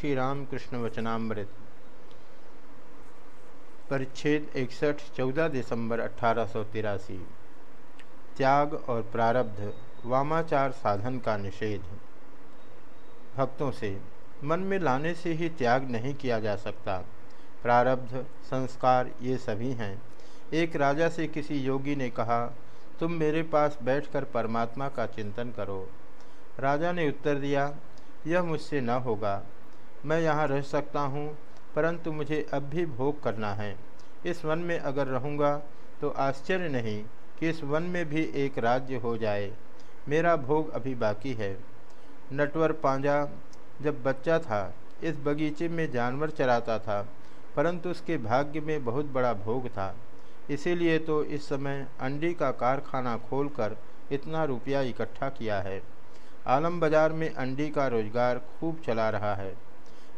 श्री राम कृष्ण वचनामृत परिच्छेद इकसठ, चौदह दिसंबर अठारह सौ तिरासी। त्याग और प्रारब्ध, वामाचार साधन का निषेध। भक्तों से, मन में लाने से ही त्याग नहीं किया जा सकता। प्रारब्ध, संस्कार, ये सभी हैं। एक राजा से किसी योगी ने कहा, तुम मेरे पास बैठकर परमात्मा का चिंतन करो। राजा ने उत्तर दिया, यह मुझसे न होगा। मैं यहाँ रह सकता हूँ, परंतु मुझे अब भी भोग करना है। इस वन में अगर रहूँगा तो आश्चर्य नहीं कि इस वन में भी एक राज्य हो जाए। मेरा भोग अभी बाकी है। नटवर पांजा जब बच्चा था, इस बगीचे में जानवर चराता था, परंतु उसके भाग्य में बहुत बड़ा भोग था। इसीलिए तो इस समय अंडी का कारखाना खोलकर इतना रुपया इकट्ठा किया है। आलम बाज़ार में अंडी का रोज़गार खूब चला रहा है।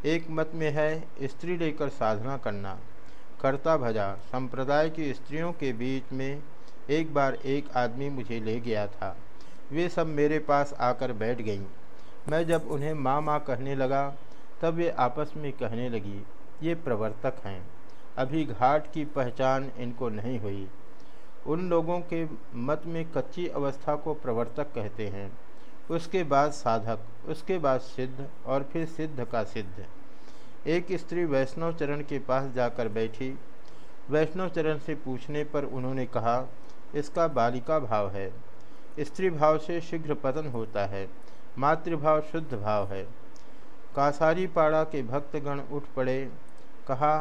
एक मत में है स्त्री लेकर साधना करना। करता भजा, संप्रदाय की स्त्रियों के बीच में एक बार एक आदमी मुझे ले गया था। वे सब मेरे पास आकर बैठ गईं। मैं जब उन्हें माँ माँ कहने लगा, तब वे आपस में कहने लगी, ये प्रवर्तक हैं। अभी घाट की पहचान इनको नहीं हुई। उन लोगों के मत में कच्ची अवस्था को प्रवर्तक कहते हैं। उसके बाद साधक, उसके बाद सिद्ध और फिर सिद्ध का सिद्ध। एक स्त्री वैष्णव चरण के पास जाकर बैठी। वैष्णव चरण से पूछने पर उन्होंने कहा, इसका बालिका भाव है। स्त्री भाव से शीघ्र पतन होता है। मातृभाव शुद्ध भाव है कासारी पाड़ा के भक्तगण उठ पड़े। कहा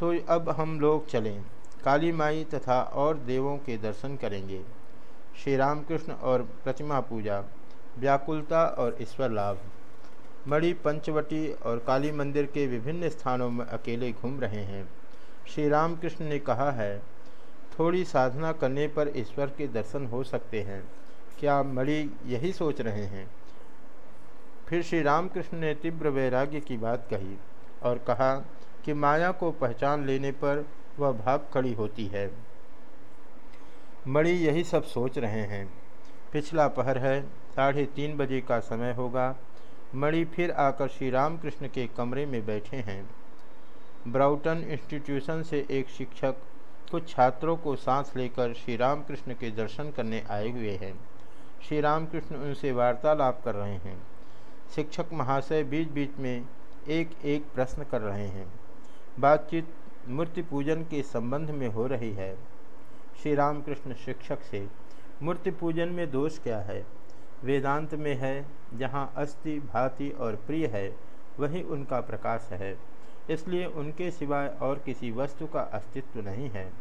तो अब हम लोग चलें। काली माई तथा और देवों के दर्शन करेंगे। श्री रामकृष्ण और प्रतिमा पूजा। व्याकुलता और ईश्वर लाभ। मणि पंचवटी और काली मंदिर के विभिन्न स्थानों में अकेले घूम रहे हैं। श्री रामकृष्ण ने कहा है, थोड़ी साधना करने पर ईश्वर के दर्शन हो सकते हैं। क्या मणि यही सोच रहे हैं? फिर श्री रामकृष्ण ने तीव्र वैराग्य की बात कही और कहा कि माया को पहचान लेने पर वह भाग खड़ी होती है। मणि यही सब सोच रहे हैं। पिछला पहर है, साढ़े तीन बजे का समय होगा। मणि फिर आकर श्री रामकृष्ण के कमरे में बैठे हैं। ब्राउटन इंस्टीट्यूशन से एक शिक्षक कुछ छात्रों को सांस लेकर श्री रामकृष्ण के दर्शन करने आए हुए हैं। श्री रामकृष्ण उनसे वार्तालाप कर रहे हैं। शिक्षक महाशय बीच बीच में एक एक प्रश्न कर रहे हैं। बातचीत मूर्ति पूजन के संबंध में हो रही है। श्री रामकृष्ण शिक्षक से, मूर्ति पूजन में दोष क्या है? वेदांत में है, जहाँ अस्थि, भाति और प्रिय है, वही उनका प्रकाश है। इसलिए उनके सिवाय और किसी वस्तु का अस्तित्व नहीं है।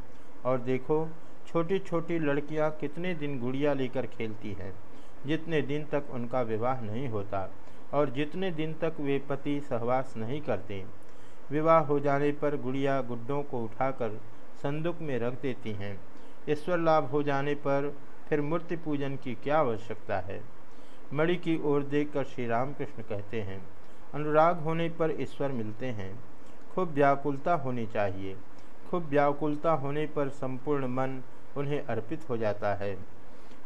और देखो छोटी छोटी लड़कियाँ कितने दिन गुड़िया लेकर खेलती हैं, जितने दिन तक उनका विवाह नहीं होता, और जितने दिन तक वे पति सहवास नहीं करते। विवाह हो जाने पर गुड़िया गुड्डों को उठाकर संदूक में रख देती हैं। ईश्वर लाभ हो जाने पर फिर मूर्ति पूजन की क्या आवश्यकता है? मणि की ओर देखकर श्री रामकृष्ण कहते हैं, अनुराग होने पर ईश्वर मिलते हैं। खूब व्याकुलता होनी चाहिए। खूब व्याकुलता होने पर संपूर्ण मन उन्हें अर्पित हो जाता है।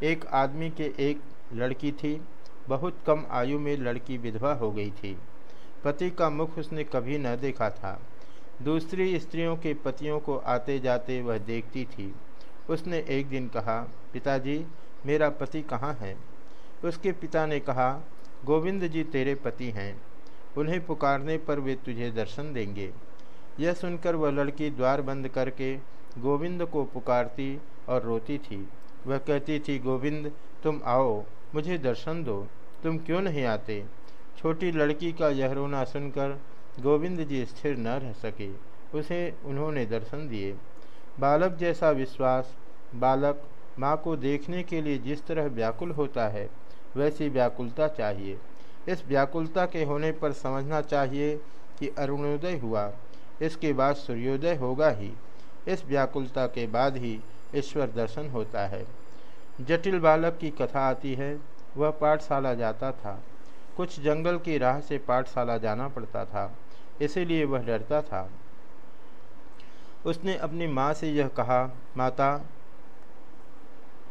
एक आदमी के एक लड़की थी। बहुत कम आयु में लड़की विधवा हो गई थी। पति का मुख उसने कभी न देखा था। दूसरी स्त्रियों के पतियों को आते जाते वह देखती थी। उसने एक दिन कहा, पिताजी, मेरा पति कहाँ है? उसके पिता ने कहा, गोविंद जी तेरे पति हैं। उन्हें पुकारने पर वे तुझे दर्शन देंगे। यह सुनकर वह लड़की द्वार बंद करके गोविंद को पुकारती और रोती थी। वह कहती थी, गोविंद, तुम आओ, मुझे दर्शन दो। तुम क्यों नहीं आते? छोटी लड़की का यह रोना सुनकर गोविंद जी स्थिर न रह सके। उसे उन्होंने दर्शन दिए। बालक जैसा विश्वास, बालक माँ को देखने के लिए जिस तरह व्याकुल होता है, वैसी व्याकुलता चाहिए। इस व्याकुलता के होने पर समझना चाहिए कि अरुणोदय हुआ, इसके बाद सूर्योदय होगा ही। इस व्याकुलता के बाद ही ईश्वर दर्शन होता है। जटिल बालक की कथा आती है, वह पाठशाला जाता था। कुछ जंगल की राह से पाठशाला जाना पड़ता था, इसीलिए वह डरता था। उसने अपनी माँ से यह कहा, माता,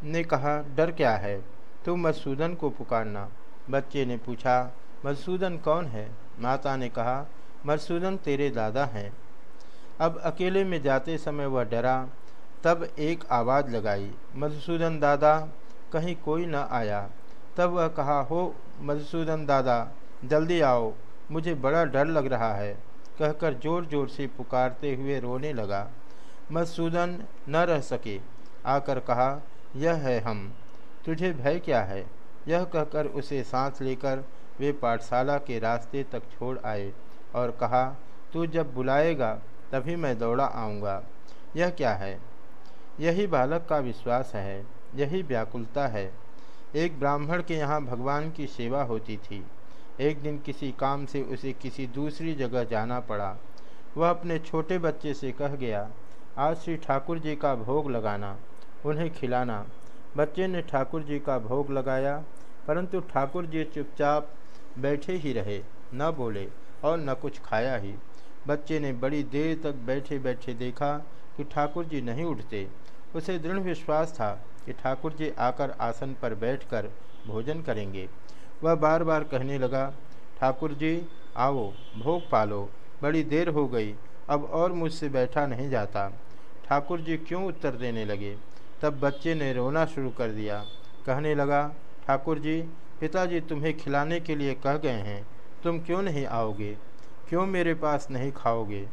ने कहा, डर क्या है? तुम मधुसूदन को पुकारना। बच्चे ने पूछा, मधुसूदन कौन है? माता ने कहा, मधुसूदन तेरे दादा हैं। अब अकेले में जाते समय वह डरा। तब एक आवाज़ लगाई, मधुसूदन दादा, कहीं कोई न आया। तब वह कहा, हो, मधुसूदन दादा, जल्दी आओ, मुझे बड़ा डर लग रहा है। कहकर ज़ोर ज़ोर से पुकारते हुए रोने लगा। मधुसूदन न रह सके। आकर कहा, यह है हम। तुझे भय क्या है? यह कहकर उसे सांस लेकर वे पाठशाला के रास्ते तक छोड़ आए और कहा, तू जब बुलाएगा, तभी मैं दौड़ा आऊँगा। यह क्या है? यही बालक का विश्वास है। यही व्याकुलता है। एक ब्राह्मण के यहाँ भगवान की सेवा होती थी। एक दिन किसी काम से उसे किसी दूसरी जगह जाना पड़ा। वह अपने छोटे बच्चे से कह गया, आज श्री ठाकुर जी का भोग लगाना, उन्हें खिलाना। बच्चे ने ठाकुर जी का भोग लगाया, परंतु ठाकुर जी चुपचाप बैठे ही रहे, न बोले और न कुछ खाया ही। बच्चे ने बड़ी देर तक बैठे बैठे देखा कि ठाकुर जी नहीं उठते। उसे दृढ़ विश्वास था कि ठाकुर जी आकर आसन पर बैठकर भोजन करेंगे। वह बार बार कहने लगा, ठाकुर जी, आओ, भोग पालो। बड़ी देर हो गई, अब और मुझसे बैठा नहीं जाता। ठाकुर जी क्यों उत्तर देने लगे? तब बच्चे ने रोना शुरू कर दिया। कहने लगा, ठाकुर जी, पिताजी तुम्हें खिलाने के लिए कह गए हैं। तुम क्यों नहीं आओगे? क्यों मेरे पास नहीं खाओगे?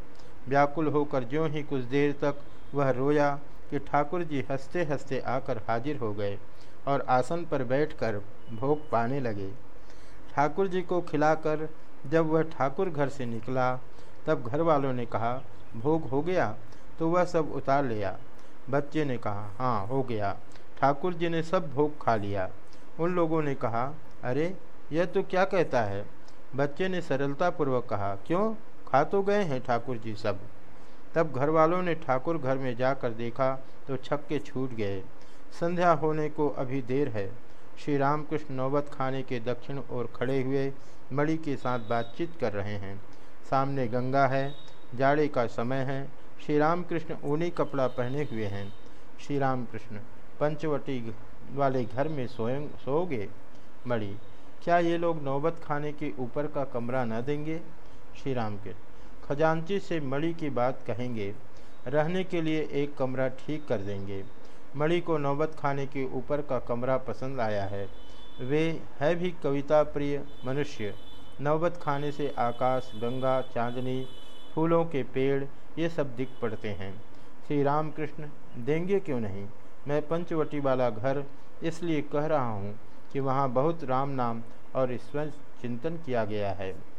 व्याकुल होकर ज्यों ही कुछ देर तक वह रोया कि ठाकुर जी हँसते हँसते आकर हाजिर हो गए। और आसन पर बैठकर भोग पाने लगे। ठाकुर जी को खिलाकर जब वह ठाकुर घर से निकला, तब घर वालों ने कहा, भोग हो गया? तो वह सब उतार लिया। बच्चे ने कहा हाँ हो गया। ठाकुर जी ने सब भोग खा लिया। उन लोगों ने कहा, अरे, यह तो क्या कहता है? बच्चे ने सरलतापूर्वक कहा, क्यों? खा तो गए हैं ठाकुर जी सब। तब घर वालों ने ठाकुर घर में जाकर देखा तो छक्के छूट गए। संध्या होने को अभी देर है। श्री रामकृष्ण नौबत खाने के दक्षिण ओर खड़े हुए मणि के साथ बातचीत कर रहे हैं। सामने गंगा है, जाड़े का समय है श्री रामकृष्ण ऊनी कपड़ा पहने हुए हैं। श्री रामकृष्ण पंचवटी वाले घर में सोएँ, सोओगे? मणि, क्या ये लोग नौबत खाने के ऊपर का कमरा न देंगे? श्री राम के खजांची से मणि की बात कहेंगे। रहने के लिए एक कमरा ठीक कर देंगे। मणि को नौबत खाने के ऊपर का कमरा पसंद आया है। वे है भी कविता प्रिय मनुष्य। नौबत खाने से आकाश, गंगा, चांदनी, फूलों के पेड़, ये सब दिख पड़ते हैं। श्री रामकृष्ण देंगे क्यों नहीं? मैं पंचवटी वाला घर इसलिए कह रहा हूँ कि वहाँ बहुत राम नाम और ईश्वर चिंतन किया गया है।